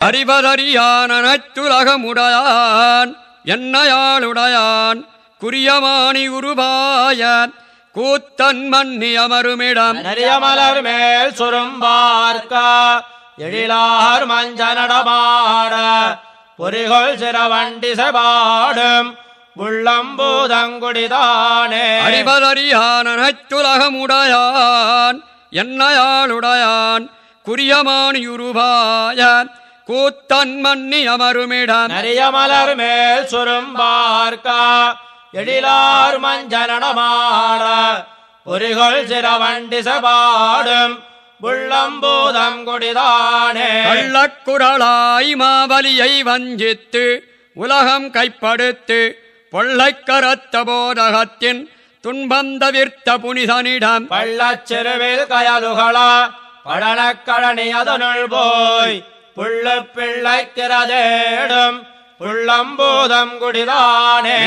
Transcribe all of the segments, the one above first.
அறிவதறியானத்துலகமுடையான் என்னையாளுடையான் குறியமானி உருவாய கூத்தன் மன்னி அமருமிடம். நரிய மலர் மேல் சுரும்பார்க்க எழிலார் மஞ்ச நடமாட பொறிகொள் சிறவண்டி செபாடும் உள்ளம்பூதங்குடிதானே. அறிவதறியானத்துலகமுடையான் என்னையாளுடையான் குறியமானியுருவாய கூத்தன் மன்னி அமருமிடம். நரிய மலர் மேல் சுரும்பார்க்க எழிலார் மஞ்ச நடமாட பொறிகொள் சிறவண்டி செபாடும் உள்ளம்பூதங்குடிதானே கள்ளக்குரலாய் மாவலியை வஞ்சித்து உலகம் கைப்படுத்து பொள்ளைக் கரத்த போதகத்தின் துன்பந்தவிர்த்த புனிதனிடம். பள்ளச்சிறுவில் கயலுகளா படனக்கழனி அதனுள் போய் புள்ளு பிள்ளைக்கிறதேடும் புள்ளம்பூதம் குடிதானே.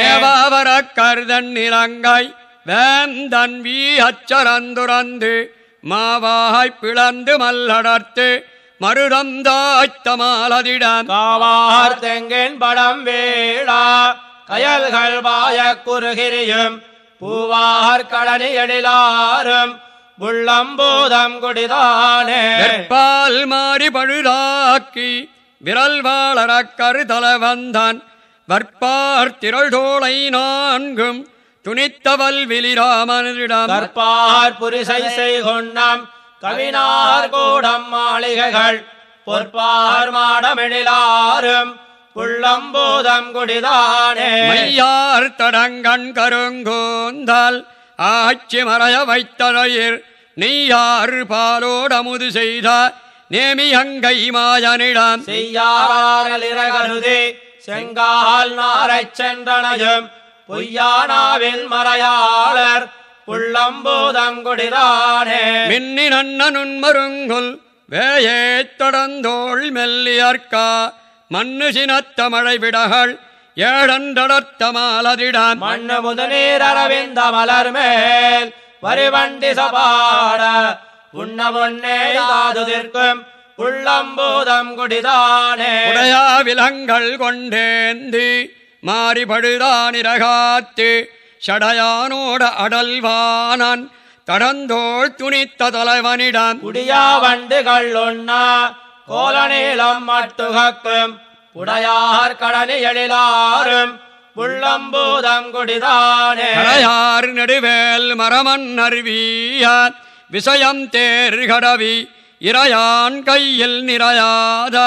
கருதன் நிலங்கை வேந்தன் வீ அச்சரந்துரந்து மாவாய் பிளந்து மல்லடர்த்து மருதந்தாய்த்த மாலதிடம் காவார் தெங்கின் படம் வீழா கயல்கள் வாய குறுகிரியும் பூவார் கழனி எழிலாரும் புள்ளம்பூதம் குடிதானே. வெற்பால் மாறி பழுதாக்கி விரல் வாழறக் கருதல வந்தான். வற்பார் திரள் தோளை நான்கும் துணித்தவல் விலிராமனிடம் கற்பார் புரிசை செய்கொண்ணம் கவினார் கூடம் மாளிகைகள். பொற்பார் மாடமெழிலாரும் புள்ளம்பூதம் குடிதானே. மையார் தடங்கண் கருங்கோந்தால் ஆட்சி மறைய வைத்தழையிர் நெய்யார் பாலோடமுது செய்த நேமி அங்கை மாயனிடம் செய்யாரலிரகருதி செங்கால் நாரைச் சென்றனையும் பொய்யானாவில் மறையாளர் புள்ளம்பூதம் குடிதானே மின்னி நன்னனுன் மருங்குல் வேயே தொடர்ந்தோள் மெல்லியற்கா மண்ணு சினத்த மழை விடகள் ஏழண்டடர்த்த மாலதிடம் மண்ணு முதுநீர் அரவிந்த மலர் மேல் வரிவண்டி சபாட உண்ண பொன்னே தாதுதிர்க்கும் உள்ளம்பூதம் குடிதானே. உடையா விலங்கள் கொண்டேந்தி மாறிபடுதானிரகாத்து சடையானோட அடல்வானன் தடந்தோள் துணித்த தலைவனிடம். குடியா வண்டுகள் ஒண்ணா கோலநீளம் மட்டுகக்கும் உடையார் கடனி எழிலாரும் உள்ளம்பூதம் குடிதானே. கடையார் நெடுவேல் மரமன் அருவிய விஷயம் தேர்கடவி இறையான் கையில் நிறையாத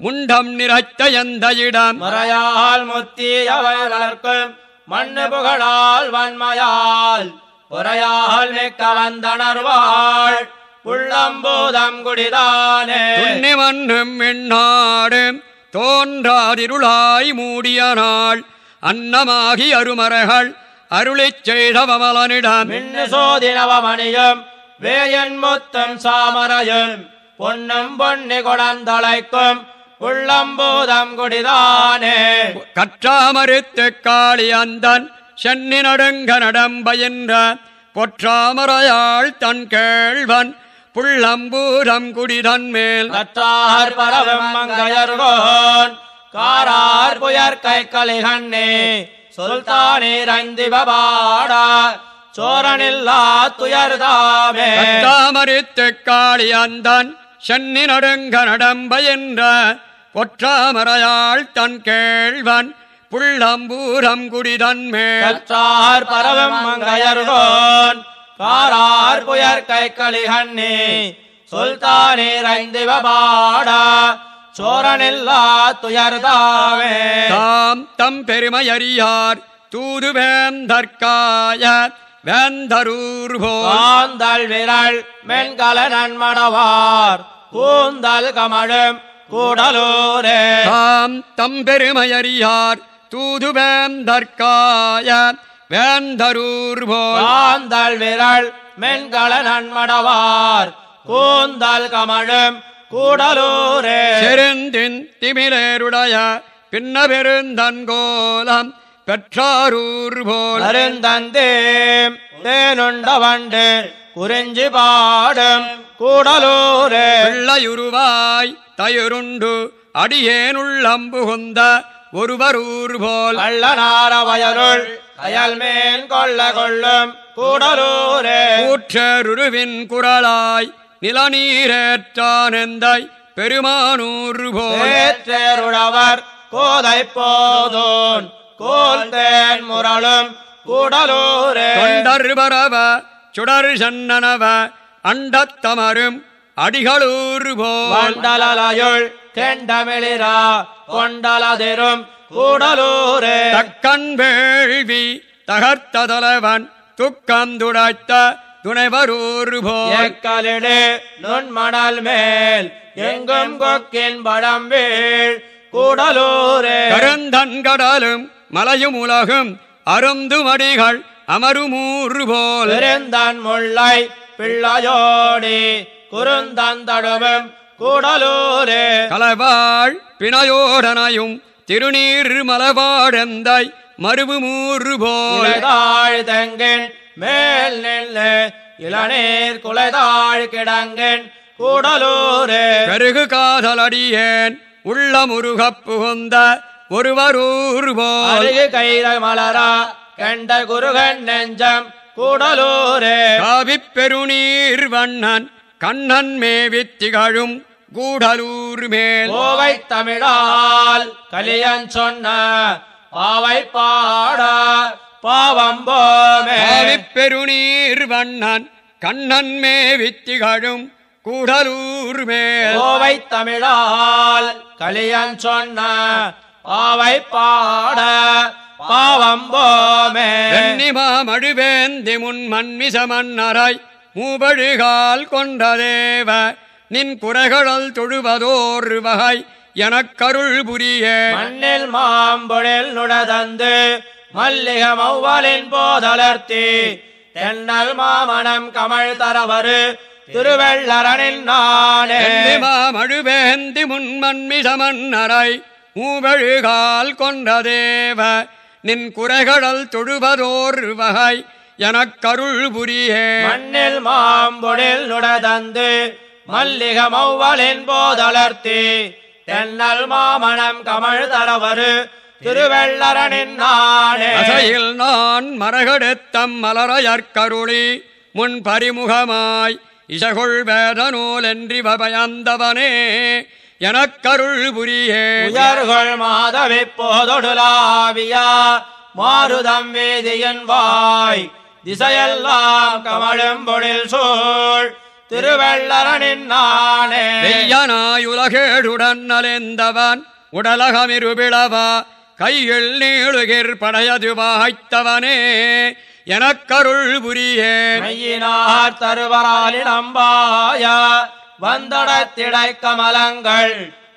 முண்டம் நிறைத்த எந்த இடம்? மறையால் முத்தியவை வளர்க்கும் மண்ணு புகழால் வன்மையால் உரையால் மிக்க வந்தணர்வாள் உள்ளம்பூதம் குடிதானே. மண்ணும் விண்ணாடும் தோன்றாதிருளாய் மூடிய நாள் அன்னமாகி அருமறைகள் அருளிச் செய்த வமலனிடம் மின்னு சோதினவமணியும் வேயன் முத்தம் சாமரையும் பொன்னும் பொன்னி குடந்தளைக்கும் உள்ளம்பூதம் குடிதானே. கற்றாமறுத்து காளி அந்தன் சென்னி நடுங்க நடம்பயின்ற பொற்றாமரையாள் தன் கேழ்வன் புள்ளம்பூரம் குடிதன் மேல். கற்றார் பரவும் மங்கையர்கோன். காரார் புயற் கை கலிகண்ணே சுல்தானீர் ஐந்திபாடா சோரனில்லா துயர்தாமே. கற்றாமறுத்து காளி அந்தன் சென்னி நடுங்க நடம்பயின்ற பொற்றாமரையாள் தன் கேழ்வன் புள்ளம்பூரம் குடிதன் மேல். கற்றார் பரவும் மங்கையர்கோன். காரார் புயற் கை கலிகண்ணே சுல்தானீர் ஐந்திபாடா சோரனில்லா துயர்தாமே தாம் தம் பெருமையறியார் தூதுவேந்தற்காய வேந்தரூர் போல். காந்தல் விரல் மென்கல நன்மடவார் கூந்தல் கமழும் கூடலூரே. தாம் தம் பெருமையறியார் தூதுவேந்தற்காய வேந்தரூர் போல். காந்தல் விரல் மென்கல நன்மடவார். கூந்தல் கமழும் கூடலூரே. செருந்தின் திமிலேருடைய பின்ன பெருந்தன்கோலம் பெற்றாரூர் போல். அருந்தந்தேம் தேனுண்ட வண்டு குறிஞ்சி பாடும் கூடலூரே. பிள்ளையுருவாய் தயிருண்டு அடியேனுள் அம்புகுந்த ஒருவரூர் போல். கள்ளனார வயலுள் கயல் மேல் கொள்ள கொள்ளும் கூடலூரே. கூற்றருவின் குரலாய் நிலநீரேற்றானந்தை பெருமானூர் போல். ஏற்றேருழவர் கோதை போதோன். கோல் தேன் முரளும் கூடலூரே. தொண்டர் பரவ சுடர் சன்னனவ அண்டத்தமரும் அடிகளூர் போல். மண்டலயுள் தெண்டமிழிரா கொண்டலதிரும் கூடலூரே. தக்கன் வேள்வி தகர்த்ததலவன் துக்கம் துடைத்த துணைவரூர் போல். எக்கலிடு நுண்மணல் மேல் எங்கும் கொக்கின் படம் வீழ். கூடலூரே. கருந்தன் கடலும் மலையும் உலகும் அருந்துமடிகள் அமருமூர் போல். பெருந்தன் முல்லை பிள்ளையோடி குறுந்தந்தடுவும் கூடலூரே. கலவாள் பிணையோடனையும் திருநீர் மலவாடந்தாய் மருவுமூர் போல் குலைதாழ் தெங்கின் மேல் நின்று இளநீர் குலைதாழ் கிடங்கின் கூடலூரே. பெருகு காதலடியேன் உள்ள முருகப் புகுந்த ஒருவரூர் போல் அருகு கைத மலரா கண்ட குருகன் நெஞ்சம் கூடலூரே. காவிப் பெருநீர் வண்ணன் கண்ணன் மேவித் திகழும் கூடலூர் மேல் கோவை தமிழால் கலியன் சொன்ன பாவை பாட பாவம் போமே. காவிப் பெருநீர் வண்ணன் கண்ணன் மேவித் திகழும் கூடலூர் மேல் கோவை தமிழால் கலியன் சொன்ன பாவை பாட பாவம் போமே. வெண்ணிமா மழுவேந்தி முன் மன்மிசமன்னராய் மூபழுகால் கொண்ட தேவ நின் குறைகளல் தொழுவதோர் வகை எனக்கருள் புரிய. மண்ணில் மாம்பொழில் நுடதந்து மல்லிக மௌவலின் போதலர்த்தி தென்னல் மாமணம் கமழ் தரவரு திருவள்ளரனின் நானே மழுவேந்தி முன் மன்மிசமன்னராய் மூபழுகால் கொண்ட தேவ நின் குறைகளல் தொழுவதோர் வகை எனக்கருள் புரிய. மண்ணில் மாம்பொழில் நுடதந்து மல்லிக மௌவலின் போதலர்த்தி தென்னல் மாமணம் கமழ் தரவரு திருவள்ளரனின் நானே அசையில் நான் மரகெடுத்தம் மலரையற்கருளி முன் பரிமுகமாய் இசகொள் வேத நூலென்றி வபயந்தவனே எனக்கருள் புரியே. உயர்கொள் மாதவி போதொடுலாவியா மாருதம் வேதியன் வாய் திசையெல்லாம் கமழும் பொழில் சூழ் திருவள்ளரனின் நானே. வெய்யனாயுலகேடுடன் நலிந்தவன் உடலகமிருபிளவா கையில் நீளுகிர் படையது வாய்த்தவனே எனக்கருள் புரியே. மையினார் தருவராலின் அம்பாய வந்தடத்திடை கமலங்கள்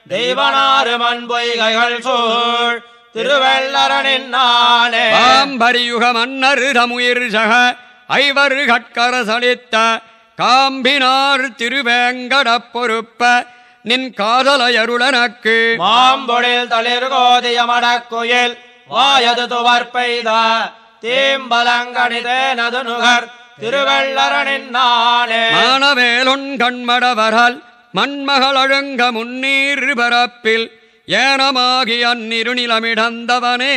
தெய்வனாறு மண் பொய்கைகள் சூழ் திருவள்ளரனின் நானே. பாம்பரியுக மன்னர் தமுயிர் சக ஐவர் கட்கர சலித்த காம்பினார் திருவேங்கடப் பொறுப்ப நின் காதலையருளனக்கு. மாம்பொழில் தளிர் கோதிய மடக்குயில் வாயது துவர் பெய்த தீம்பலங்கணிதேனது நுகர் திருவள்ளரனின் நானே மானவேலொன் கண்மடவரால் மண்மகள் அழுங்க முன்னீர் பரப்பில் ஏனமாகி அந்நிருநிலமிடந்தவனே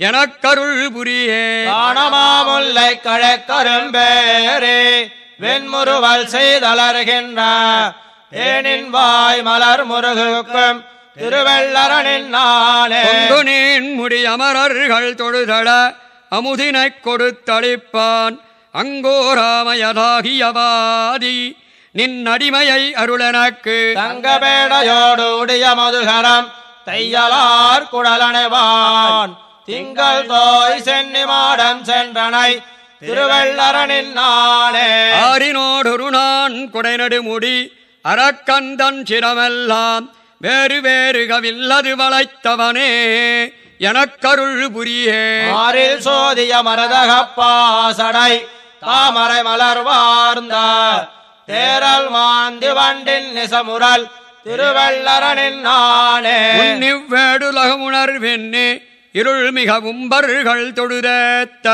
எனக்கருள் புரியே. காணமாமுல்லை கழக்கரும்பேரே வெண்முறுவல் செய்தலர்கின்ற ஏனின் வாய் மலர் முருகுக்கும் திருவள்ளரனின் நானே. பொங்குனேன் முடி அமரர்கள் தொழுதட அமுதினைக் கொடுத்தளிப்பான். அங்கோராமயதாகியவாதி நின் அடிமையை அருளனக்கு. தங்கபேடையோடு உடைய மதுகரம் தையலார் குடலனைவான் திங்கள் தோய் சென்னி மாடம் சென்றனை திருவள்ளரனின் நானே ஆரினோடொரு நான் குடைநடுமுடி அரக்கந்தன் சிரமெல்லாம் வேறு வேறு கவில்லது வளைத்தவனே எனக்கருள் புரியே. மாறில் சோதிய மரதகப்பாசடை தாமரை மலர் வார்ந்த தேரல் மாந்தி வண்டின் நிசமுரல் திருவள்ளரனின் நானே உன்னிவ்வேடுலகமுணர்வென்னே இருள் மிக உம்பர்கள் தொழுதேத்த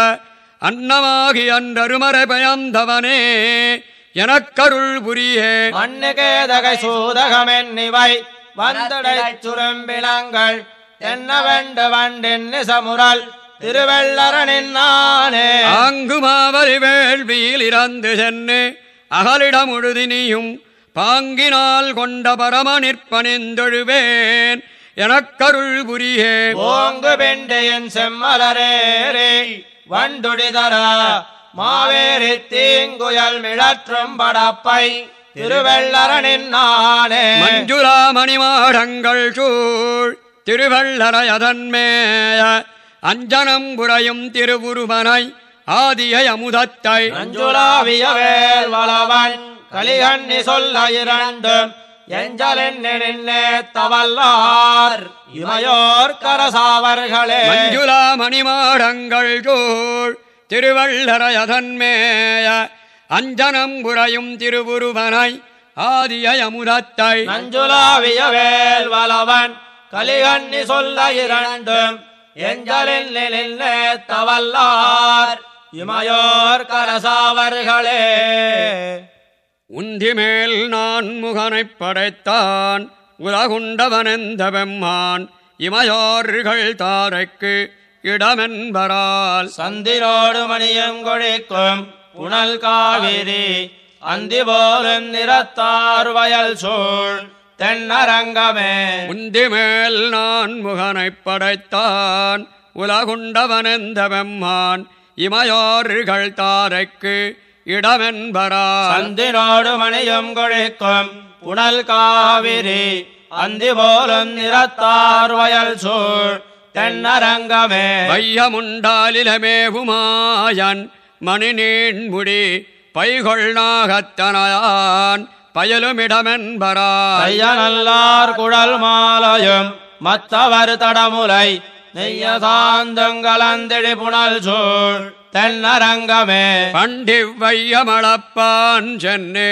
அன்னமாகி அன்றருமறை பயந்தவனே எனக்கருள் புரியே. மண்ணுகேதகை சூதகமென்னிவை வந்தடைச் சுரம்பினங்கள் தென்ன வெண்டு வண்டின் நிசமுரல் திருவெள்ளரனின் நானே. ஆங்குமாவரி வேள்வியில் இறந்து சென்னு அகலிடம் உழுதினியும் பாங்கினால் கொண்ட பரம நிற்பணிந்தொழுவேன் எனக்கருள் புரியே. ஓங்கு பெண்டையன் செம்மலரேரே வண்டுடிதர மாவேரி தீங்குயல் மிழற்றும் படப்பை திருவெள்ளரனின் நானே. மஞ்சுளா மணிமாடங்கள் சூழ் திருவள்ளரையதன்மேய அஞ்சனம் புரையும் திருவுருவனை ஆதிய அமுதத்தை. மஞ்சுளாவிய வேல் வளவன் கலிகண்ணி சொல்ல இரண்டும் எஞ்சலின் நின்னே தவல்லார். இமையோர் கரசாவர்களே. மஞ்சுளா மணிமாடங்கள் சூழ் திருவள்ளரையதன்மேய அஞ்சனம் புரையும் திருவுருவனை ஆதிய அமுதத்தை நஞ்சுலாவிய வேல் வளவன். கலிகண்ணி சொல்ல இரண்டும் எஞ்சலின் நின்னே தவல்லார். இமையோர் கரசாவர்களே. உந்திமேல் நான் முகனைப் படைத்தான் உலகுண்டவனெந்த வெம்மான் இமையோர்கள் தாரைக்கு இடமென்பரால். சந்திரோடு மணியும் கொழிக்கும் புனல் காவிரி அந்தி போலும் நிறத்தார் வயல் சூழ் தென்னரங்கமே. உந்திமேல் நான் முகனைப் படைத்தான் உலகுண்டவனெந்த வெம்மான் இமையோர்கள் தாரைக்கு இடமென்பரால் சந்திரோடு மணியும் கொழிக்கும் புனல் காவிரி அந்தி போலும் நிறத்தார் வயல் சூழ் தென்னரங்கமே. வையமுண்டாலிலமேவுமாயன் மணி நீண்முடி பைகொள் நாகத்தனையான் பயலுமிடமென்பரால் ஐயனல்லார் குழல் மாலையும் மத்தவர் தடமுலை நெய்ய சாந்தங்களந்திழி புனல் சூழ் தென்னரங்கமே. பண்டிவ்வையமளப்பான் சென்னு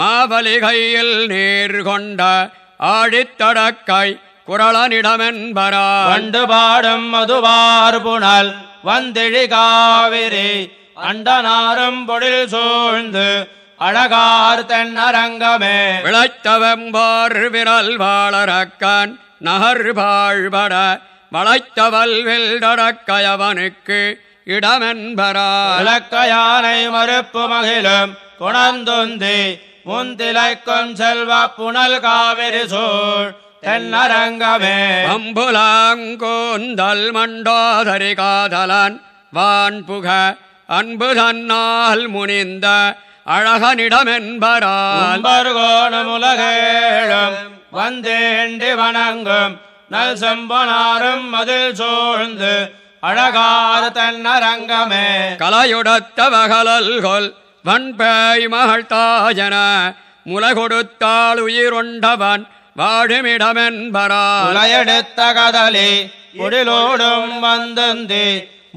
மாவலி கையில் நீர் கொண்ட ஆழித்தடக்கை குரளனிடமென்பரால் வண்டு பாடும் மதுவார் புனல் வந்திழி காவிரி அண்டனாரும் பொழில் சூழ்ந்து அழகார் தென்னரங்கமே. விளைத்தவெம்பார் விரல் வாழறக்கான் நகர் வாழ்பட வளைத்தவல் வெல்டடக்கயவனுக்கு இடமென்பரால். விளக்க யானை மறுப்பு மகிழும் குணந்துந்தி முந்திலைக்கும் செல்வ புனல் காவிரி சூழ் தென்னரங்கமே. அம்புலாங்கோந்தல் மண்டோதரி காதலன் வான் புக அன்பு தன்னால் முனிந்த அழகனிடமென்பரால். அம்பர்கோணம் உலகேழும் வந்தேண்டி வணங்கும் நல் செம்பனாரும் மதில் சூழ்ந்து அழகார் தென்னரங்கமே. கலையுடத்த வகலல்கொல் வன்பேய் மகள் தாயன முலை கொடுத்தாள் உயிருண்டவன் வாழுமிடமென்பரால். உலையெடுத்த கதலி குடிலோடும் வந்துந்தி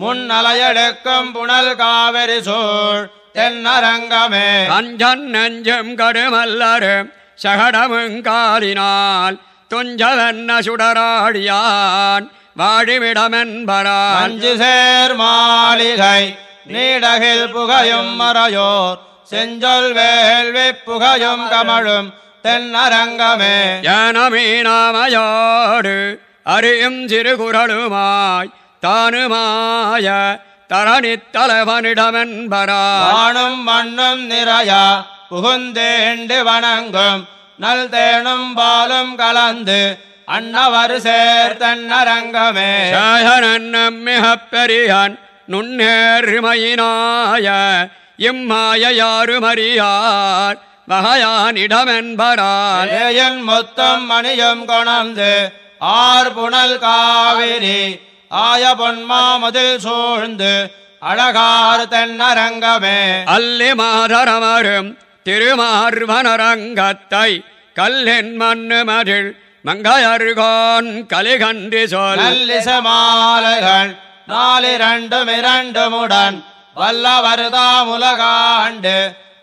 முன்னலையெடுக்கும் புனல் காவிரி சூழ் தென்னரங்கமே. கஞ்சன் நெஞ்சம் கடுமல்லரும் சகடமுங்காலினால் துஞ்சவென்ன சுடராடியான் வாழிமிடமென்பரால் அஞ்சு சேர் மாளிகை நீடகில் புகையும் மறையோர் செஞ்சொல் வேள்வி புகையும் கமழும் தென்னரங்கமே. ஞானமீனாமையோடு அறியும் சிறுகுரலுமாய் தானுமாய தரணித்தலைவனிடமென்பரால் வானும் மண்ணும் நிறைய புகுந்தேண்டு வணங்கும் நல் தேனும் பாலும் கலந்து அன்னவர் சேர் தென்னரங்கமே. சேயனன்னம் மிகப் பெரியன் நுண்ணேறுமையினாய இம்மாய யாருமறியார் வகையானிடமென்பரால் ஏயன் மொத்தம் மணியும் கொணர்ந்து ஆர் புனல் காவிரி ஆய பொன்மாமதில் சூழ்ந்து அழகார் தென்னரங்கமே. அல்லி மாதரமரும் திருமார்வனரங்கத்தை கல்லின் மண்ணு மதில் மங்கையர்கோன் கலிகன்றி சொல். நல்லிச மாலைகள் நாலிரண்டும் இரண்டுமுடன் வல்லவருதாமுலகாண்டு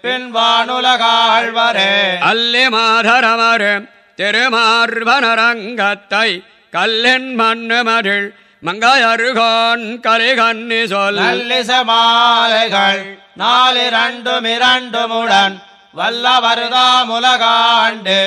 பின்வானுலகாழ்வரே. அல்லி மாதரமரும் திருமார்வனரங்கத்தை கல்லின் மண்ணு மதில் மங்கையர்கோன் கலிகன்னி சொல். நல்லிச மாலைகள் நாலிரண்டும் இரண்டுமுடன் வல்லவருதாமுலகாண்டு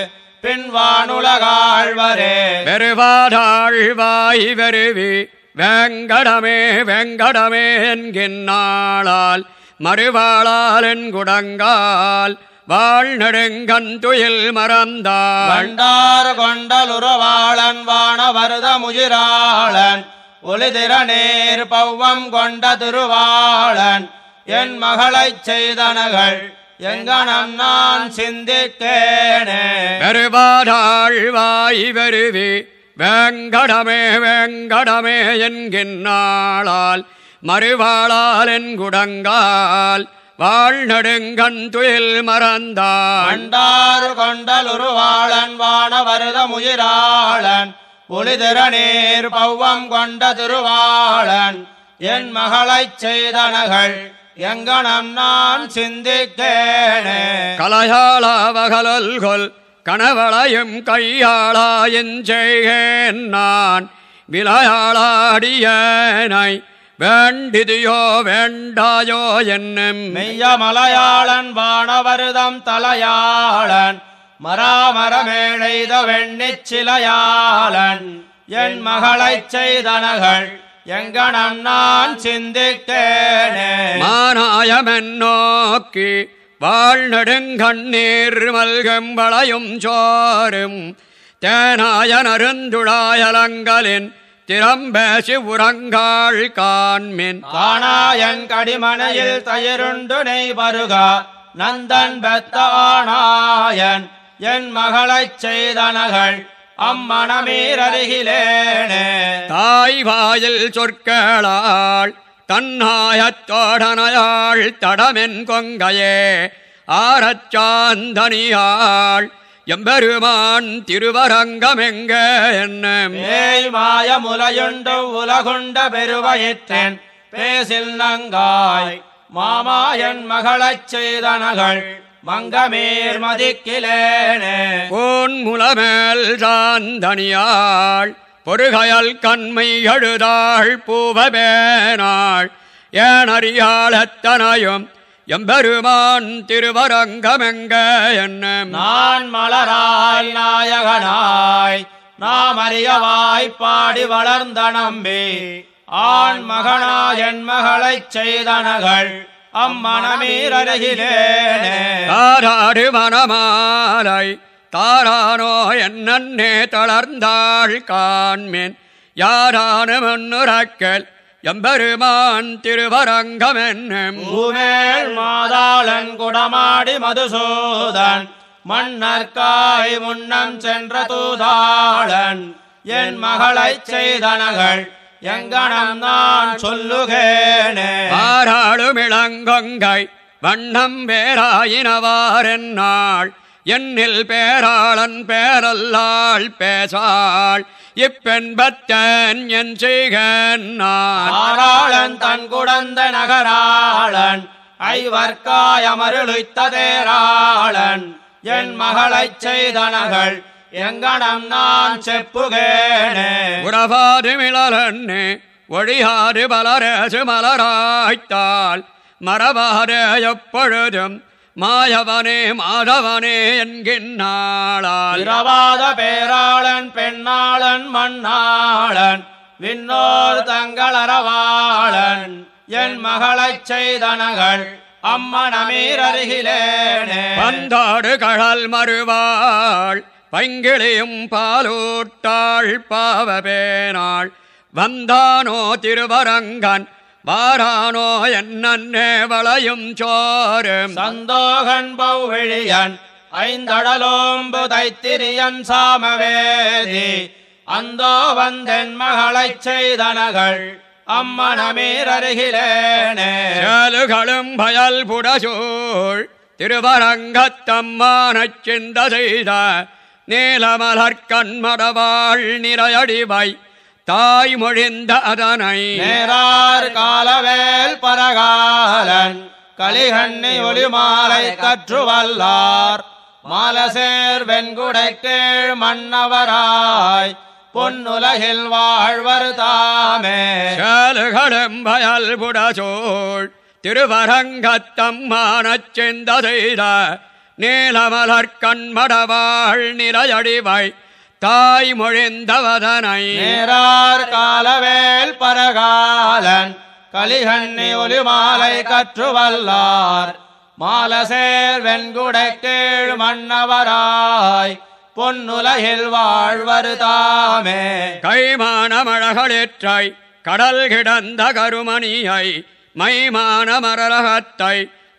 பின்வானுலகாழ்வரே வெறுவாதாழ்வாய் வெறுவி வேங்கடமே வெங்கடமே என்கின்னாளால் மறுவாளால் என் குடங்கால் வாழ்நெடுங்கண் துயில் மறந்தாள். வண்டார் கொண்டலுறவாளன் வானவருத முஜிராளன் ஒளிதிர நேர் பௌவம் கொண்ட திருவாளன் என் மகளைச் செய்தனகள் எங்கனம் நான் சிந்திக்கேனே வெறுவாதாழ்வாய் வெறுவி வேங்கடமே வேங்கடமே என்கின்னாளால் மறுவாளால் என் குடங்கால் வாழ்நெடுங்கண் துயில் மறந்தாள் வண்டார் கொண்டலுருவாளன் வானவருத முயிராளன் ஒளிதிர நேர் பௌவம் கொண்ட திருவாளன் என் மகளைச் செய்தனகள் எங்கனம் நான் சிந்திக்கேனே கலையாளாவகலொல்கொல் கணவளையும் கையாளாயன் செய்கேன் நான். விளையாளாடியனை வேண்டிதியோ வேண்டாயோ என்னும். மெய்ய மலையாளன் வானவருதம் தலையாளன் மராமரமேழைத வெண்ணிச் சிலையாளன் என் மகளைச் செய்தனகள் எங்கனம் நான் சிந்திக்கேனே மானாயமென் நோக்கி வாழ்நெடுங்கண்ணீர் மல்கம் வளையும் சோறும். தேனாய நருந்துழாயலங்களின் திறம்பேசி உறங்காள் காண்மின். காணாயன் கடிமனையில் தயிருண்டு நெய் பருகா நந்தன் பெத்தானாயன் என் மகளைச் செய்தனகள். அம்மணமீரருகிலேனே. தாய் வாயில் சொற்களாள் தன்னாயத்தோடனையாள் தடமென் கொங்கையே ஆரச்சாந்தனியாள் எம்பெருமான் திருவரங்கமெங்க என்னும். ஏய் மாய முலையுண்டு உலகுண்ட பெருவயிற்றேன் பேசில் நங்காய் மாமாயன் மகளைச் செய்தனகள். மங்கமீர் மதிக்கிலேனே. கோன் முலமேல் சாந்தனியாள் பொறுகையல் கண்மை எழுதாள் பூவபேனாள் ஏனறியாளத்தனையும் எம்பெருமான் திருவரங்கமெங்க என்னும் நான் மலராய் நாயகனாய் நாம் அறியவாய் பாடி வளர்ந்த நம்பி ஆண் மகனாய் என் மகளைச் செய்தனகள் அம்மணமீரருகிலேனே தாராடு மனமாலை தாரானோ என்னே தளர்ந்தாள் காண்மின். யாரான மண்ணுரக்கல் எம்பெருமான் திருவரங்கம் என்னும் பூமேள் மாதாளன் குடமாடி மதுசூதன் மன்னர்காய் முன்னம் சென்ற தூதாளன் என் மகளைச் செய்தனகள் எங்கனம் நான் சொல்லுகேனே. ஆராளும் இளங்கொங்கை வண்ணம் வேறாயினவாரென்னாள். என்னில் பேராளன் பேரல்லாள் பேசாள். இப்பெண்பத்தன் என் செய்கன் தன் குடந்த நகராளன் ஐவர்க்காய் அமருளித்த தேராளன் என் மகளைச் செய்தனகள் எங்கனம் நான் செப்புகேனே? உறவாது மிளலன்னு ஒழியாது பலரசு மலராய்த்தாள். மரபாத எப்பொழுதும் மாயவனே மாதவனே என்கின்னாளால். இரவாத பேராளன் பெண்ணாளன் மண்ணாளன் விண்ணோர் தங்களறவாளன் என் மகளைச் செய்தனகள் அம்மணமீரருகிலேனே பந்தாடு கழல் மறுவாள். பங்கிளியும் பாலூட்டாள் பாவபேனாள். வந்தானோ திருவரங்கன் வாரானோ என்னே வளையும் சோறும். சந்தோகன் பௌவிழியன் ஐந்தடலோம்பு தைத்திரியன் சாமவேதி. அந்தோ வந்தென் மகளைச் செய்தனகள் அம்மணமீரருகிலேனே சேலுகளும் பயல் புடசூழ் திருவரங்கத்தம்மானச் சிந்த செய்த நீலமலர் கண்மடவாள் நிறையடிவை தாய் மொழிந்த அதனை. நேரார் காலவேல் பரகாலன் கலிகண்ணி ஒளிமாலை கற்றுவல்லார். மாலசேர் வெண்குடை கீழ் மன்னவராய் பொன்னுலகில் வாழ்வர் தாமே. சேலுகளும் பயல் புடசூழ் திருவரங்கத்தம்மானச் சிந்த செய்த நீலமலர் கண்மடவாள் நிலையடிவாய் தாய் மொழிந்தவதனை நேரார் காலவேல் பரகாலன் கலிகண்ணி ஒலிமாலை கற்று வல்லார் மாலசேர் வெண்குடை கீழ் மன்னவராய் பொன்னுலகில் வாழ்வது தாமே. கைமானமழகளேற்றாய் கடல் கிடந்த கருமணியை மைமான மரரகத்தை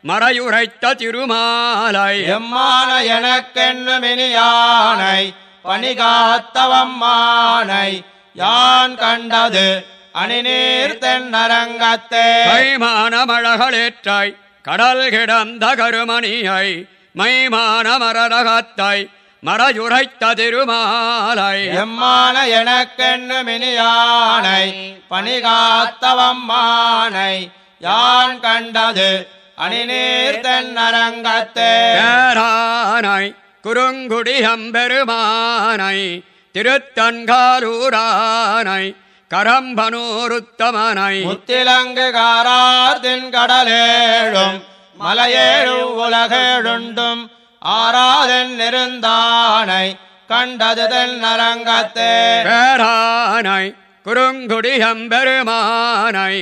மறையுரைத்த திருமாலை. எம்மான எனக்கென்னுமினியானை பணிகாத்தவம்மானை யான் கண்டது அணிநீர் தென்னரங்கத்தே. கைமானமழகளேற்றாய் கடல் கிடந்த கருமணியை மைமான மரரகத்தை மறையுரைத்த திருமாலை. எம்மான எனக்கென்னுமினியானை பணிகாத்தவம்மானை யான் கண்டது அணிநீர் தென்னரங்கத்தே. பேரானாய் குறுங்குடி அம்பெருமானை திருத்தன்காலூரானை கரம்பனூருத்தமனை. முத்திலங்கு காரார்த்தின் கடலேழும் மலையேழு உலகேழுண்டும் ஆராதன் நெருந்தானை கண்டது தென்னரங்கத்தே. பேரானாய் குறுங்குடி அம்பெருமானை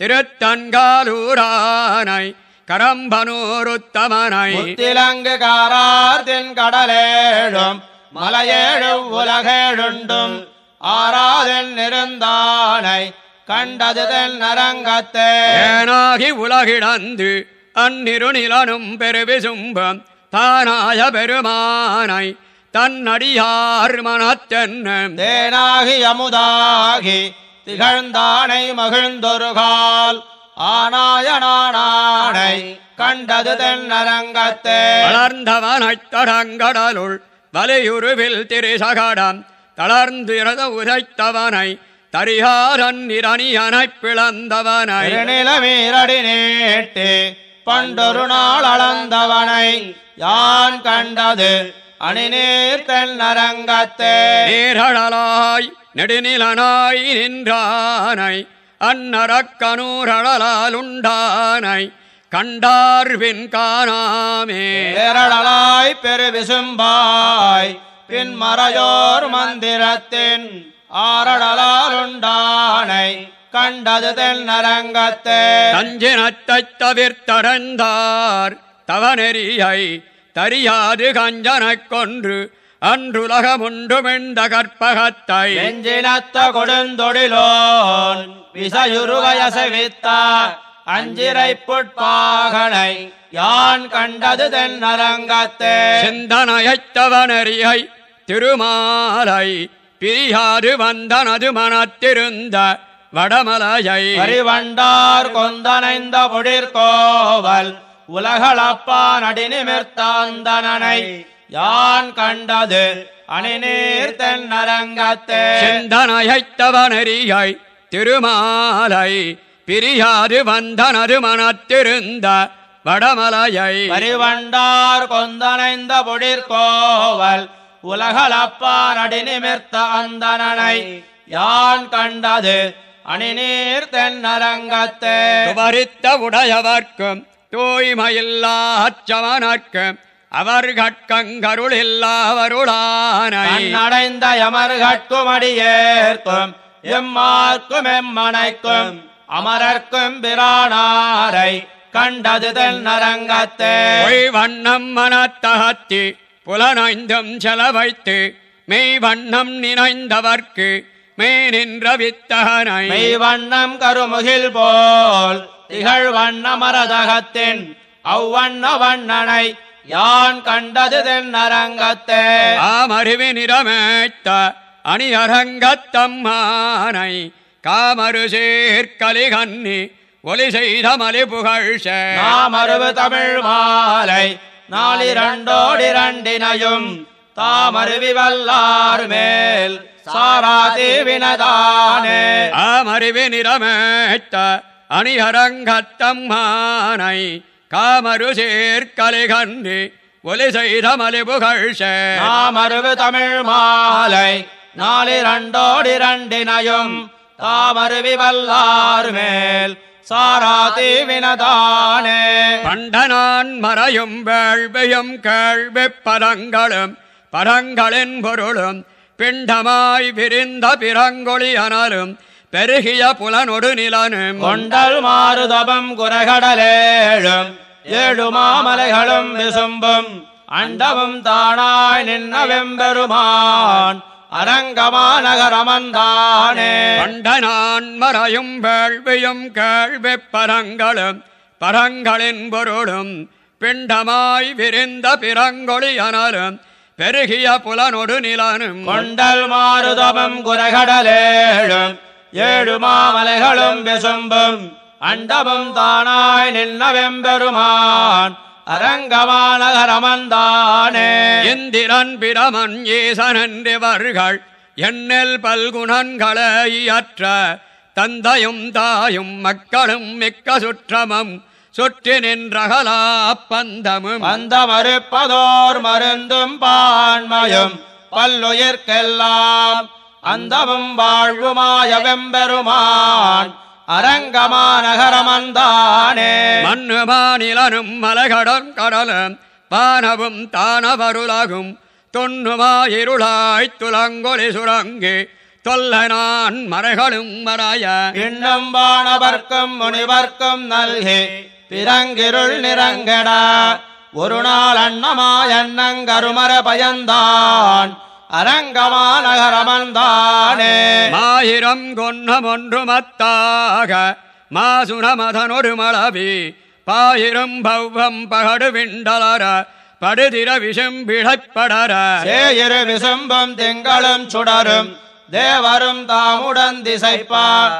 திருத்தன்காலூரானை கரம்பனூருத்தமனை முத்திலங்கு காரார்த்தின் கடலேழும் மலையேழு உலகேழுண்டும் ஆராதன் நெருந்தானை கண்டது தென்னரங்கத்தே ஏனாகி உலகிடந்து அந்நிருநிலனும் பெருவிசும்பம் தானாய பெருமானை தன்னடியார் மனத்தென்னம் தேனாகி அமுதாகி திகழ்ந்தானை மகிழ்ந்தொருகால் ஆனாயனானை கண்டது தென்னரங்கத்தே. வளர்ந்தவனைத் தடங்கடலுள் வலியுருவில் திரிசகடம் தளர்ந்திரத உதைத்தவனை தரிகாரன் இரணியனைப் பிளந்தவனை. திருநிலமீரடி நீட்டு பண்டொரு நாள் அளந்தவனை யான் கண்டது அணிநீர் தென்னரங்கத்தே. நீரழலாய் நெடுநிலனாய் நின்றானை அன்னரக்கனூரழலால் உண்டானை கண்டார்வின் காணாமே. பேரழலாய் பெருவிசும்பாய் பின்மறையோர் மந்திரத்தின் ஆரடலாலுண்டானை கண்டது தென்னரங்கத்தே தஞ்சினத்தைத் தவிர்த்தடைந்தார் தவநெறியை தரியாது கஞ்சனைக் கொன்று அன்றுலகமுண்டுமெந்த கற்பகத்தை நெஞ்சினத்த கொடுந்தொழிலோன் விசையுருவயசவித்த அஞ்சிரை புட்பாகனை யான் கண்டது தென்னரங்கத்தே சிந்தனையைத் தவநெறியை திருமாலை பிரியாது வந்தனது மனத்திருந்த வடமலையை பரிவண்டார் கொந்தனைந்த பொழிற்கோவல் உலகளப்பா நடிநிமிர்த்தாந்தனனை யான் கண்டது? அணிநீர் தென்னரங்கத்தே சிந்தனையைத் தவநெறியை திருமாலை பிரியாது வந்தனது மனத்திருந்த வடமலையை. பரிவண்டார் கொந்தனைந்த பொழிற்கோவல் உலகளப்பா நடிநிமிர்த்த அந்தனனை யான் கண்டது? அணிநீர் தென்னரங்கத்தே துவரித்த உடையவர்க்கும் தூய்மையில்லா அச்சமனர்க்கும் அவர் கட்கங்கருளில்லாவருளானை கண்ணடைந்த எமர்கட்கும் அடியேற்கும் எம்மார்க்கும் எம்மனைக்கும் அமரர்க்கும் பிரானாரை கண்டது தென்னரங்கத்தே பொய் வண்ணம் மனத்தகத்தி புலனைந்தும் செலவைத்து மெய் வண்ணம் நினைந்தவர்க்கு மெய் நின்ற வித்தகனை. மெய் வண்ணம் கருமுகில் போல் திகழ் வண்ண மரதகத்தின் அவ்வண்ண வண்ணனை யான் கண்டது தென்னரங்கத்தே ஆமறிவி நிறமேத்த அணியரங்கத்தம்மானை காமரு சீர்கலிகன்னி ஒலி செய்த மலி புகழ்ச்ச நாமருவு தமிழ் மாலை நாளிரண்டோடிரண்டினையும் தாமருவி வல்லார் மேல் சாராதேவினதானே ஆமறிவி நிறமேத்த அணியரங்கத்தம்மானை காமரு சீர்கலிகன்னி ஒலி செய்த மலி புகழ்ச்ச நாமருவு தமிழ் மாலை நாளிரண்டோடிரண்டினையும் தாமருவி வல்லார் மேல் சாராதி வினதானே பண்டனான் மறையும் வேள்வியும் கேள்வி பதங்களும் பதங்களின் பொருளும் பிண்டமாய் விரிந்த பிறங்கொழி அனலும் பெருகிய புலனொடு நிலனும். கொண்டல் மாறுதபம் குரகடலேழும். ஏழு மாமலைகளும் விசும்பும். அண்டமும் தானாய் நின்ன வெம்பெருமான் அரங்கமாநகரமந்தானே பண்டனான் மறையும் வேள்வியும் கேள்வி பதங்களும் பதங்களின் பொருளும் பிண்டமாய் விரிந்த பிறங்கொழி அனலும். பெருகிய புலனொடு நிலனும். கொண்டல் மாறுதபம் குரகடலேழும். ஏழு மாமலைகளும் விசும்பும் அண்டமும் தானாய் நின்ன வெம்பெருமான் அரங்கமாநகரமந்தானே. இந்திரன் பிரமன் ஈசனன்றிவர்கள் எண்ணெல் பல்குணன்களை இயற்ற தந்தையும் தாயும் மக்களும் மிக்க சுற்றமும் சுற்றி நின்றகலா பந்தமும். அந்த மறுப்பதோர் மருந்தும் பான்மையும் பல்லுயிர்க்கெல்லாம் அந்தமும் வாழ்வுமாய வெம்பெருமான் அரங்கமாநகரமந்தானே. மண்ணு மாநிலனும் மலைகடம் கடலும் வானவும் தானவருலகும் தொன்னுமாயிருளாய் துலங்கொலி சுரங்கு தொல்லனான் மறைகளும் மறைய. இன்னும் வானவர்க்கும் முனிவர்க்கும் நல்கி பிறங்கிருள் நிறங்கட. ஒரு நாள் அன்னமாய் அன்னங்கருமர பயந்தான் அரங்கமாநகரமந்தானே. மாயிரம் கொன்னம் ஒன்று மத்தாக மாசுனமதனொரு மளவி பாயிரம் பௌவம் பகடு விண்டலர படுதிர விஷம் பிழைப்படர சேயிரு விசும்பும் திங்களும் சுடரும் தேவரும் தாமுடன் திசைப்பார்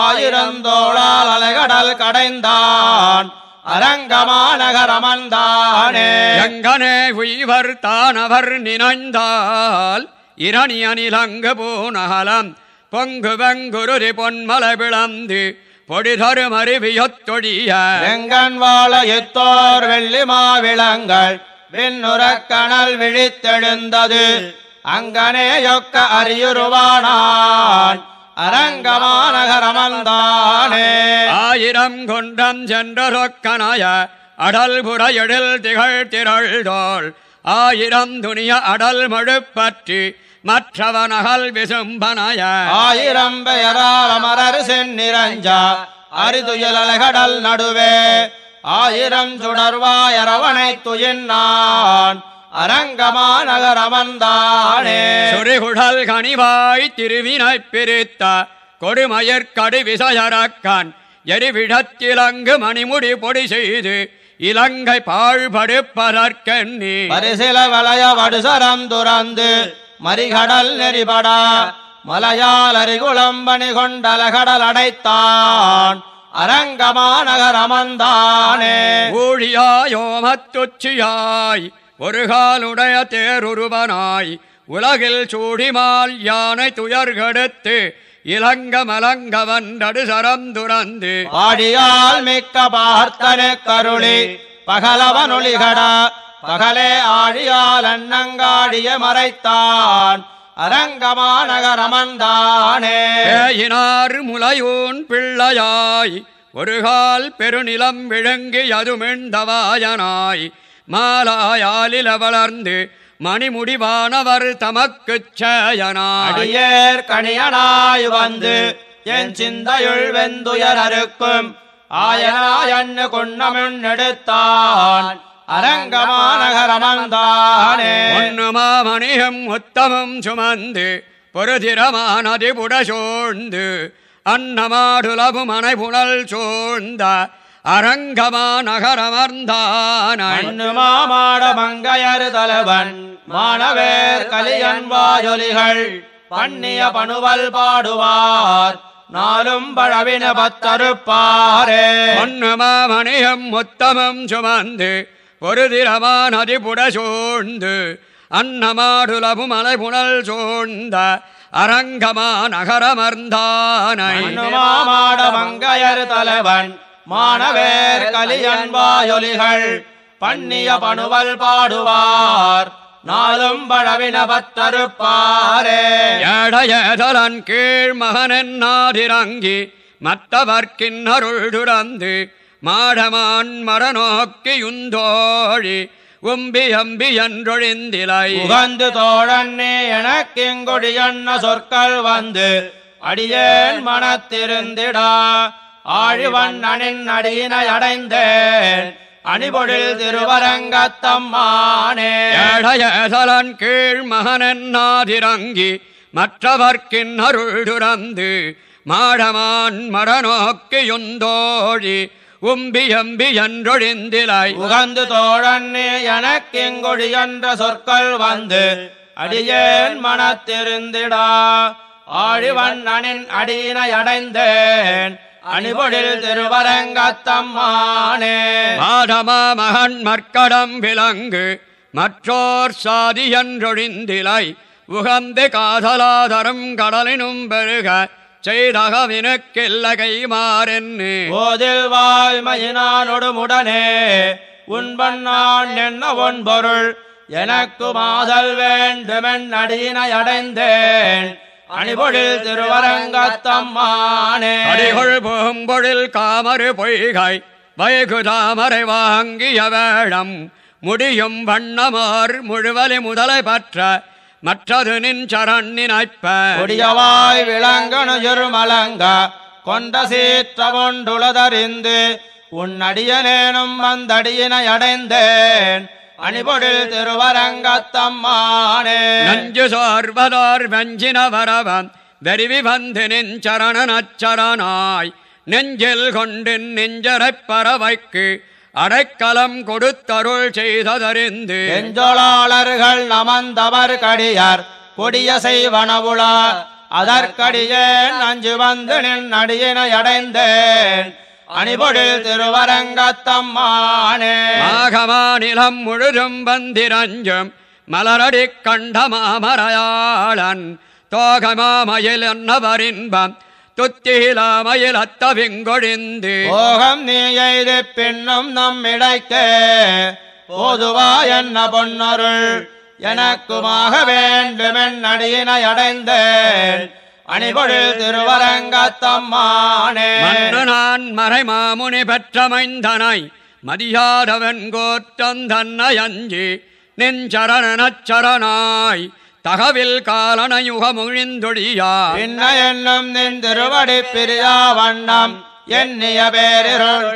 ஆயிரந்தோளால் அலைகடல் கடைந்தான். அரங்கமாநகரமந்தானே. எங்கனே உய்வர் தானவர் நினைந்தால் இரணி அணிலங்கு பூநகலம் பொங்கு வெங்குருதி பொன்மலை பிளந்து பொடி தரும் அருவியொத்தொழிய எங்கன் வாழ எத்தோர் வெள்ளி மாவிளங்கள் விண்ணுறக் கணல் விழித்தெழுந்தது அங்கனே யொக்க அரியுருவானான் அரங்கமாநகரமந்தானே. ஆயிரம் கொண்டம் சென்றொக்கனாய அடல் புற எழில் திகழ் திரள் தோள் ஆயிரம் துணிய அடல் மழுப்பற்றி மற்றவனகல் விசும்பனாய. ஆயிரம் பெயரால் அமரர் செந்நிரஞ்சா அரிதுயலகடல் நடுவே. ஆயிரம் சுடர்வாயரவனை துயின்னான் அரங்கமாநகரமந்தானே. சுரிகுழல் கனிவாய் திருவினைப் பிரித்த கொடுமயற்கடு விசயரக்கான் எரிவிடத்திலங்கு மணிமுடி பொடி செய்து இலங்கை பாழ்படுப்பதற்கெண்ணி பரிசில வளைய வடுசரம் துறந்து மறிகடல் நெறிபடா மலையால் அரிகுளம்பணி கொண்டலகடல் அடைத்தான். அரங்கமாநகரமந்தானே. ஊழியாயோமத்துச்சியாய் ஒரு காலுடைய தேருருவனாய் உலகில் சூடிமால் யானை துயர்கெடுத்து இலங்க மலங்க வந்தடு சரம் துறந்து ஆடியால் மிக்க பார்த்தன கருளி பகலவனொளிகடா பகலே ஆழியால் அன்னங்காடிய மறைத்தான் அரங்கமாநகரமந்தானே. பேயினார் முலையூன் பிள்ளையாய் ஒரு கால் பெருநிலம் விழுங்கி அதுமிழ்ந்தவாயனாய் மாலாயாலில வளர்ந்து மணிமுடிவானவர் தமக்குச் சேயனாய். அடியேர் கணியனாய் வந்து என் சிந்தையுள் வெந்துயர் அறுக்கும் ஆயனாயன்னு கொன்னமின் எடுத்தான். அரங்கமாநகரமந்தானே. ஒன்னுமாமணியும் உத்தமம் சுமந்து பொருதிரமானதி புட சூழ்ந்து அன்னமாடுலபு மனை புனல் சூழ்ந்த அரங்கமா நகரமர்ந்தானை மண்ணு மாமாட மங்கையர் தலைவன் மாணவேர் கலியன் வாயொலிகள் பண்ணிய பணுவல் பாடுவார் நாளும் பழவின பத்தருப்பாரே ஒன்னுமாமணியும் உத்தமம் சுமந்து பொருதிரமானதி புட சூழ்ந்து அன்னமாடுலபு மலை புனல் சூழ்ந்த அரங்கமா நகரமர்ந்தானை மாமாட மங்கையர் தலைவன் மாணவேர் கலியன் வாயொலிகள் பண்ணிய பணுவல் பாடுவார். நாளும் பழவின பத்தருப்பாரே ஏழையதலன் கீழ் மகனென்னாதிரங்கி மற்றவர்க்கின் அருள் துறந்து மாடமான் மரநோக்கியுந்தோழி உம்பி அம்பி என்றொழிந்திலை. உகந்து தோழன்னே எனக்கிங்கொடியன்ன சொற்கள் வந்து அடியேன் மனத்திருந்திடா. ஆழிவண்ணனின் அடியினை அடைந்தேன். அணிபொழில் திருவரங்கத்தம்மானே. ஏழையதலன் கீழ் மகனென்னாதிரங்கி மற்றவர்க்கின் அருள் துறந்து மாடமான் மரநோக்கியுந்தோழி உம்பி அம்பி என்றொழிந்திலை. உகந்து தோழன்னே எனக்கிங்கொடியன்ற சொற்கள் வந்து அடியேன் மனத்திருந்திடா. ஆழிவண்ணனின் அடியினை அடைந்தேன். அணிபொழில் திருவரங்கத்தம்மானே. மாடமா மகன் மற்கடம் விலங்கு மற்றோர் சாதி என்றொழிந்திலை உகந்து காதலாதரும் கடலினும் பெருக செய்தகவினுக்கில்லகை மாறென்னு. போதில் வாய்மையினானொடு முடனே உண்பண்ணான் என்ன ஒன் பொருள் எனக்கு மாதல் வேண்டுமென் அடியினை அடைந்தேன். அணிபொழில் திருவரங்கத்தம்மானே. அடிகொள் பூம்பொழில் காமறு பொய்கை வைகுதாமரை வாங்கிய வேளம் முடியும் வண்ணமார் முழுவலி முதலை பற்ற மற்றது நின் சரண் நினைப்ப கொடியவாய் விளங்கணுயிர் மலங்க கொண்ட சீற்றமொண்டுளதறிந்து உன் அடியனேனும் வந்தடியினை அடைந்தேன். அணிபொழில் திருவரங்கத்தம்மானே. நஞ்சு சோர்வதோர் வெஞ்சின வரவம் வெறிவி வந்து நின் சரண நச்சரணாய் நெஞ்சில் கொண்டு நெஞ்சரைப் பறவைக்கு அடைக்கலம் கொடுத்தருள் செய்ததறிந்து. செஞ்சொலாளர்கள் நமந்தவர் கடியார் கொடிய செய்வனவுளா அதற்கடியேன் அஞ்சு வந்து நின் அடியினை அடைந்தேன். அணிபொழில் திருவரங்கத்தம்மானே. மாகமாநிலம் முழுதும் வந்திரஞ்சும் மலரடி கண்ட மாமரையாளன் தோகமாமயில் என்னவரின்பம் துத்திலாமயில் அத்தவிங்கொழிந்து போகம் நீ எய்து பின்னும் நம்மிடைக்கே. போதுவா என்ன பொன்னருள்? எனக்குமாக வேண்டுமென் அடியினை அடைந்தேன். அணிபொழில் திருவரங்கத்தம்மானே. நான் மறை மாமுனி பெற்றமைந்தனை மதியாதவன் கோற்றந்தன்னை அஞ்சி நெஞ்சரண நச்சரணாய் தகவில் காலனயுகமுழிந்தொழியா பின்ன என்னும் நின் திருவடி பிரியா வண்ணம் எண்ணிய பேரிருள்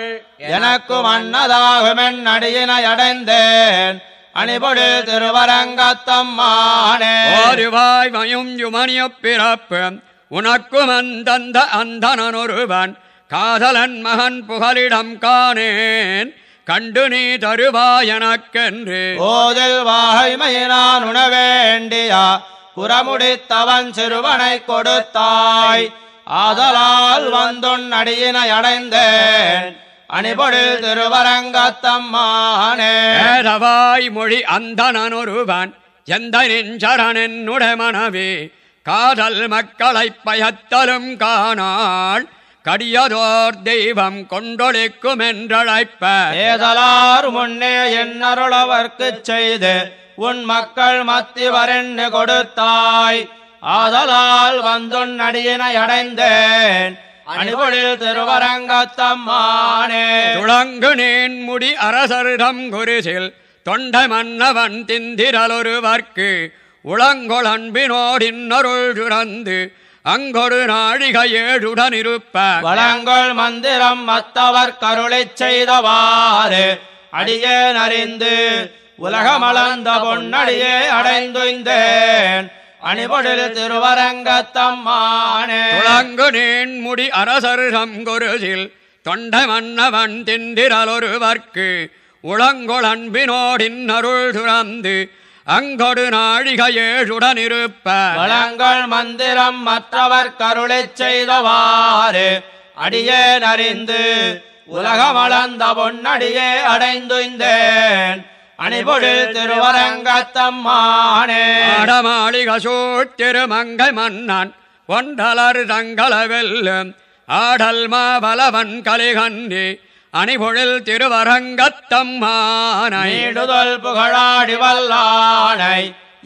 எனக்கும் அன்னதாகுமென் அடியினை அடைந்தேன். அணிபொழில் திருவரங்கத்தம்மானே. ஓருவாய் மயும் யுமனியப் பிறப்பு உனக்கும் அந்தந்த அந்தனொருவன் காதலன் மகன் புகலிடம் காணேன். கண்டு நீ தருவாய் எனக்கென்று. ஓதில் வாய்மையினான் உணவேண்டியா புறமுடித்தவன் சிறுவனை கொடுத்தாய். ஆதலால் வந்துன் அடியினை அடைந்தேன். அணிபொழில் திருவரங்கத்தம்மானே. ஏதவாய் மொழி அந்தனொருவன் எந்த நெஞ்சரணென்னுட மனவே காதல் மக்களைப் பயத்தலும் காணாள் கடியதோர் தெய்வம் கொண்டொழிக்கும் என்றழைப்ப ஏதலார் முன்னே என்னருளவர்க்குச் செய்து உன் மக்கள் மத்தி வரென்னு கொடுத்தாய். ஆதலால் வந்துன் அடியினை அடைந்தேன். அணிபொழில் திருவரங்கத்தம்மானே. துளங்கு நேன் முடி அரசரிடம் குருசில் தொண்டை மன்னவன் திந்திரலொருவர்க்கு உளங்கொளன்பினோடின்னருள் சுரந்து அங்கொரு நாழிகை ஏழுடன் இருப்ப வளங்கள் மந்திரம் மத்தவர் கருளைச் செய்தவாறு அடியேன் அறிந்து உலகமளந்த பொன்னடியே அடைந்துய்ந்தேன். அணிபொழில் திருவரங்கத்தம்மானே துளங்கு நேன் முடி அரசரிடம் குருசில் தொண்டை மன்னவன் திந்திரலொருவர்க்கு உளங்கொளன்பினோடின்னருள் சுரந்து அங்கொடு நாழிகை ஏழுடன் இருப்ப வளங்கள் மந்திரம் மற்றவர் கருளைச் செய்தவாறு அடியேன் அறிந்து உலகமளந்த பொன்னடியே அடைந்துய்ந்தேன். அணிபொழில் திருவரங்கத்தம்மானே. ஆடமாளிக சூழ்த்திருமங்கை மன்னன் ஒன்றலர் தங்கள வெல்லும் ஆடல் மாபலவன் கலிகன்றி அணிபொழில் திருவரங்கத்தம்மானை. நீடுதல் புகழாடி வல்லானை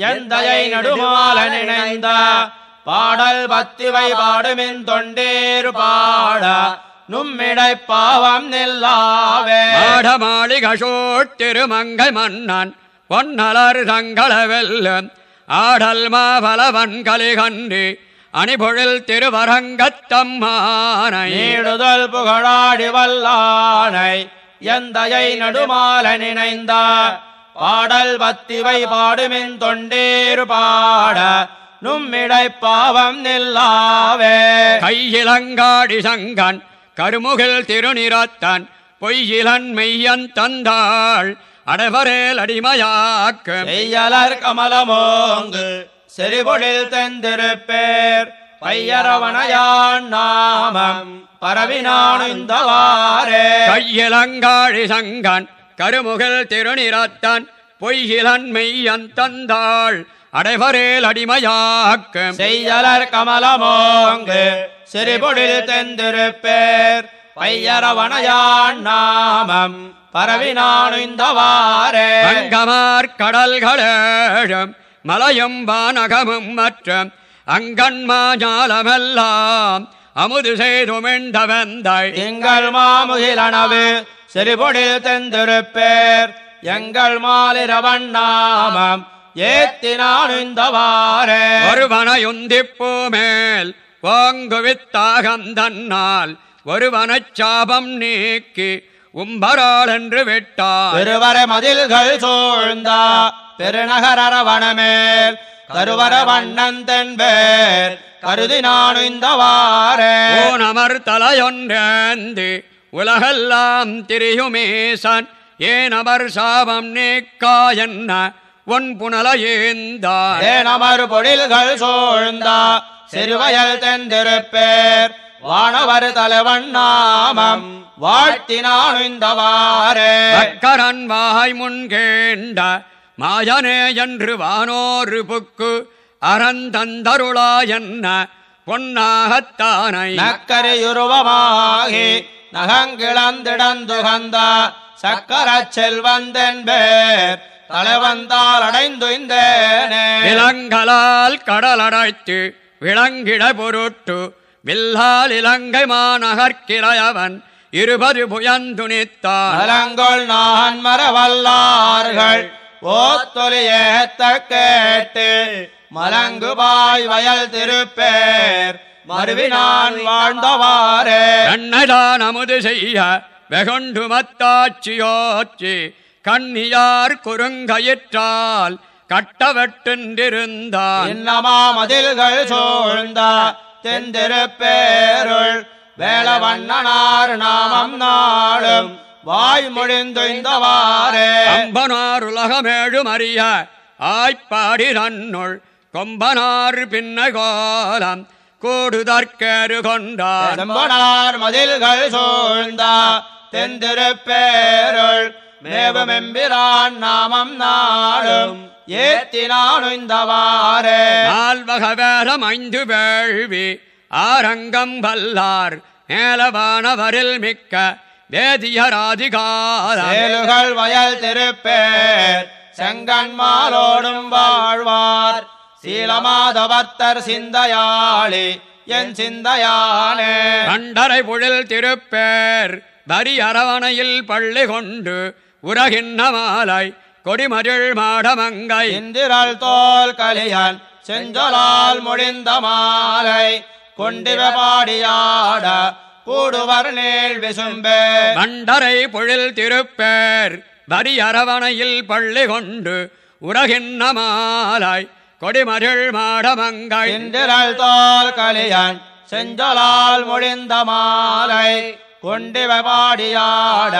எந்தையை நடுமால நினைந்த பாடல் பத்திவை பாடுமின் தொண்டேறு பாட நும்மிடை பாவம் நில்லாவே. மாடமாளிகசோட் திருமங்கை மன்னன் பொன்னலர் தங்கள வெல்லும் ஆடல் மாபலவன் கலிகன்றி அணிபொழில் திருவரங்கத்தம்மானை. நீடுதல் புகழாடி வல்லானை எந்தையை நடுமால நினைந்த பாடல் பத்திவை பாடுமின் தொண்டேறு பாட நும்மிடை பாவம் நில்லாவே. கையிலங்காடி சங்கன் கருமுகில் திருநிறத்தன் பொய்யிலன் மெய்யன் தந்தாள் அடவரேல் அடிமையாக்கும் செய்யலர் கமலமோங்கு செறிபொழில் தெந்திருப்பேர் பையரவணையான் நாமம் பரவினானுந்தவாரே கையிலங்காடி சங்கன் கருமுகில் திருநிறத்தன் பொய்யிலன் மெய்யன் தந்தாள் அடைவரேல் அடிமையாக்கும் செய்யலர் கமலமோங்கு சிறிபொழில் தெந்திருப்பேர். பையரவணையான் நாமம் பரவினானுந்தவாரே அங்கமார் கடல்களேழும் மலையும் வானகமும் மற்றும் அங்கன்மாஞாலமெல்லாம் அமுது செய்துமிழ்ந்தவந்தை எங்கள் மாமுகிலனவு சிறிபொழில் தெந்திருப்பேர். எங்கள் மாலிரவன் நாமம் ஏத்தினானுந்தவாரே. ஒருவனையுந்திப்பூ மேல் வாங்குவித்தாகம் தன்னால் ஒருவனைச் சாபம் நீக்கி உம்பராள் என்று விட்டார். பெருவர மதில்கள் சூழ்ந்த பெருநகரவனமேல் கருவர வண்ணன் தென்பேர் கருதி நானுந்தவாரே ஓனமர் தலையொன்றேந்தி உலகெல்லாம் திரியுமேசன் ஏனமர் சாபம் நீக்கா என்ன ஒன் புனலையேந்தார் ஏனமர் பொழில்கள் சூழ்ந்த சிறுவயல் தெந்திருப்பேர். வானவர் தலைவன் நாமம் வாழ்த்தினானுந்தவாரே சக்கரன் வாய் முன்கேண்ட மாயனே என்று வானோரு புக்கு அறந்தந்தருளா என்ன பொன்னாகத்தானை. நக்கரையுருவமாகி நகங்கிழந்திடந்துகந்த சக்கர செல்வந்தென்பேர். தலைவந்தால் அடைந்துய்ந்தேனே. விலங்கலால் கடலடைத்து விளங்கிட பொருட்டு வில்லால் இலங்கை மாநகர்கிளையவன் இருபது புயந்துணித்தான் நலங்கொள் நான் மரவல்லார்கள் ஓத்தொலி ஏத்த கேட்டு மலங்குபாய் வயல் திருப்பேர் மறுவினான் வாழ்ந்தவாறே. கண்ணதான் அமுது செய்ய வெகுண்டு மத்தாட்சியோச்சி கண்ணியார் குறுங்கயிற்றால் கட்டவெட்டிருந்தான் இன்னமா மதில்கள் சூழ்ந்த தெந்திருப்பேருள் வேளவண்ணனார் நாமம் நாளும் வாய் மொழிந்துய்ந்தவாறே அம்பனார் உலகமேழும் அறிய ஆய்ப்பாடி நன்னுள் கொம்பனார் பின்ன கோலம் கூடுதற்கேறு கொண்டான். செம்பனார் மதில்கள் சூழ்ந்த தெந்திருப்பேருள் மேவமெம்பிரான் நாமம் நாளும் ஏத்தினானுந்தவாறே நால்வக வேலம் ஐந்து வேள்வி ஆரங்கம் வல்லார் மேலவானவரில் மிக்க வேதியராதிகாலம் சேலுகள் வயல் திருப்பேர் செங்கன்மாலோடும் வாழ்வார். சீலமாதவத்தர் சிந்தையாளி என் சிந்தையானே. கண்டரை புழில் திருப்பேர் வரி அரவணையில் பள்ளி கொண்டு உரகின்ன மாலை கொடிமதில் மாடமங்கை. இந்திரள் தோல் கலியன் செஞ்சொலால் முடிந்த மாலை. கொண்டிவ பாடியாட கூடுவர் நீள் விசும்பே. கண்டரை பொழில் திருப்பேர் வரி அரவணையில் பள்ளி கொண்டு உரகின்ன மாலை கொடிமதில் மாடமங்கை. இந்திரள் தோல் கலியன் செஞ்சொலால் முடிந்த மாலை. கொண்டிவ பாடியாட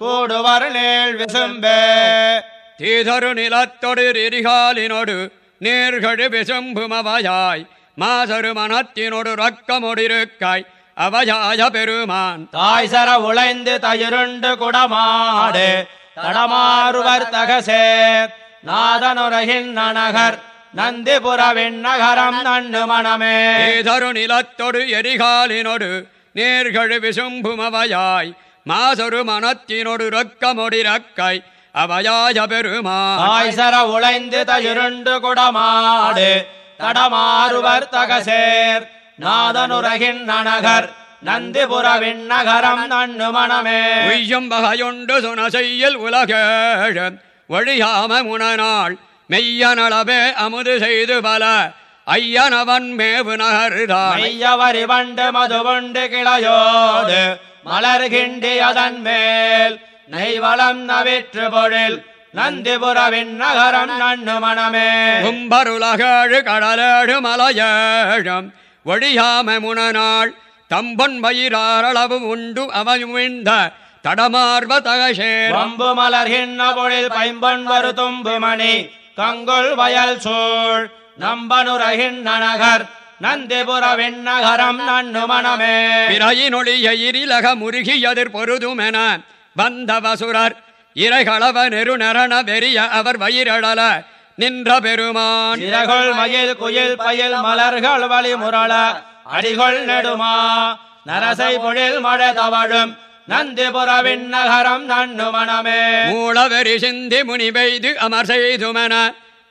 கூடுவர் நீள் விசும்பே. தீதரு நிலத்தொடு எரிகாலினொடு நீர்கழு விசும்புமவையாய். மாசரு மனத்தினொடு ரக்கமொடிருக்காய். அவயாய பெருமான். தாய் சர உழைந்து தயிருண்டு குடமாடு. தடமாறுவர் தகசேர் நாதனுரகின் நகர் நந்திபுர விண்ணகரம் நன்னு மணமே தீதரு நிலத்தொடு எரிகாலினொடு நீர்கழு விசும்புமவையாய். மாசரு மனத்தினொடு ரக்கமொடிரக்காய் அவயாய பெருமான் தாய் சர உழைந்து தயிருண்டு குடமாடு தடமாறுவர் தகசேர். நாதனுரகின் நனகர் நந்திபுர விண்ணகரம் நண்ணு மணமே உய்யும் வகையுண்டு சுன செய்யல் உலகேழ ஒழியாம முனநாள் மெய்யனளவே அமுது செய்து பல ஐயனவன் மேவு நகர்தான் மையவரி வண்டு மதுவுண்டு கிளையோடு மலர்கிண்டி அதன் மேல். நெய்வளம் நவிற்று பொழில் நந்திபுர விண்ணகரம் நண்ணு மணமே. கும்பருலகேழு கடலேழு மலையேழம். ஒழியாம முனநாள் தம்பொன் வயிறாரளவு உண்டு அவயுமிழ்ந்த தடமார்வ தகசேரம். வம்பு மலர்கின்ற பொழில் பைம்பொன் வரு தும்பு மணி கங்குள் வயல் சூழ். நம்பனுரகின் நனகர் நந்திபுர விண்ணகரம் நண்ணு மணமே பிறையினொழிய இரிலக முருகி எதிர் பொருதுமென வந்த வசுரர் இறைகளவ நெருநரண வெறிய அவர் வயிரழல நின்ற பெருமான். சிறகொள் மயில் குயில் பயில் மலர்கள் வழி முரள அடிகொள் நெடுமா. நரசை பொழில் மழை தவழும் நந்திபுர விண்ணகரம் நண்ணு மணமே மூளவெறி சிந்தி முனி பெய்து அமர் செய்துமென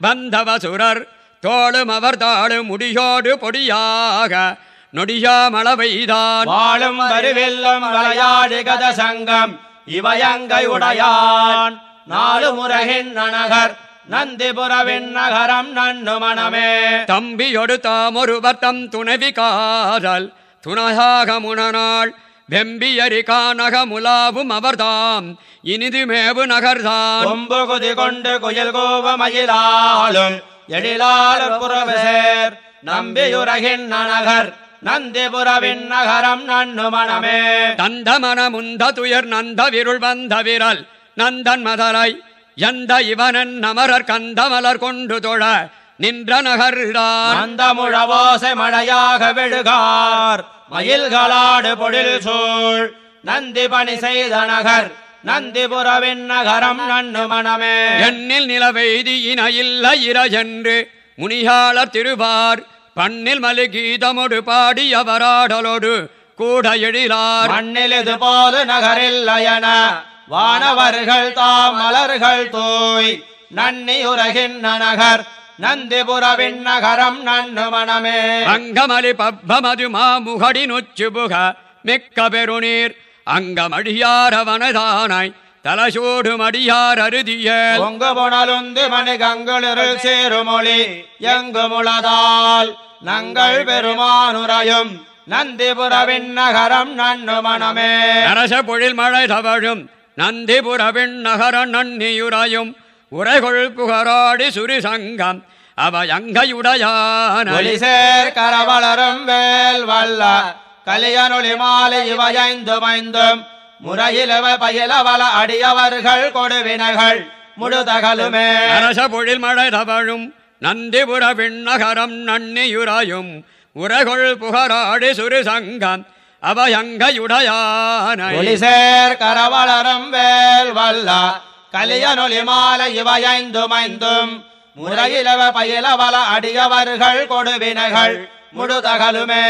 வந்த வசுரர் தோளும் அவர் தாளும் முடியோடு பொடியாக நொடியாமளவைதான் வாழும் வருவில்லும் விளையாடு கத சங்கம் இவயங்கை உடையான். நாலு முரகின் நனகர் நந்திபுர விண்ணகரம் நண்ணு மணமே தம்பியொடு தாமொருவர் தம் துணைவி காதல் துணையாக முனநாள். வெம்பியரி கானக முலாவும் அவர்தாம் இனிது மேவு நகர்தான். கொம்பு குதி கொண்டு குயில் கோவ மயிலாளும் எழிலாளர் புறவசேர் நம்பியுரகின் நனகர் நந்திபுர விண்ணகரம் நண்ணு மணமே தந்தமன முந்த துயர் நந்த விருள் வந்த விரல் நந்தன் மதலை எந்த இவனன் நமரர் கந்தமலர் கொண்டு தொழ நின்ற நகர்தான் அந்த முழவோசை மழையாக விழுகார் மயில்களாடு பொழில் சூழ் நந்தி பணி செய்த நகர் நந்திபுர விண்ணகரம் நண்ணு மணமே எண்ணில் நிலவெய்தி இணையில்ல இறையென்று முனியாளர் திருவார் பண்ணில் மலி கீதமொடு பாடியவராடலோடு கூட எழிலார். மண்ணில் இது போது நகரில் அயன வானவர்கள் தாம் மலர்கள் தூய் நன்னி உலகின் நகர் நந்திபுர விண்ணகரம் நண்ணு மணமே அங்கமலி பப்பமது மாமுகடி நொச்சுபுக மிக்க பெருநீர் அங்கமடியாரவனதானாய் தலசூடு மடியார் அருதிய. பொங்கு புனலுந்து மணி கங்களிருள் சேருமொழி எங்கு முளதால். நங்கள் பெருமானுரையும் நந்திபுர விண்ணகரம் நண்ணு மணமே அரச பொழில் மழை தவழும். நந்திபுரவின் நகர நன்னியுரையும். உரைகொள் புகராடி சுரி சங்கம். அவையங்கையுடையான ஒலிசேர் கரவளரும் வேல் வல்ல கலியனொளி மாலை இவையைந்து மைந்தும் முறையிலவ பயிலவல அடியவர்கள் கொடுவினைகள் முழுதகலுமே. அரச பொழில் மழை தவழும் நந்திபுரவின் நகரம் நன்னியுரையும் உரைகொள் புகராடி சுரி சங்கம் அவையங்கையுடையான ஒலிசேர் கரவளரும் வேல் வல்ல கலியனொளி மாலை இவையைந்து மைந்தும் முறையிலவ பயிலவல அடியவர்கள் கொடுவினைகள் முழுதகலுமே.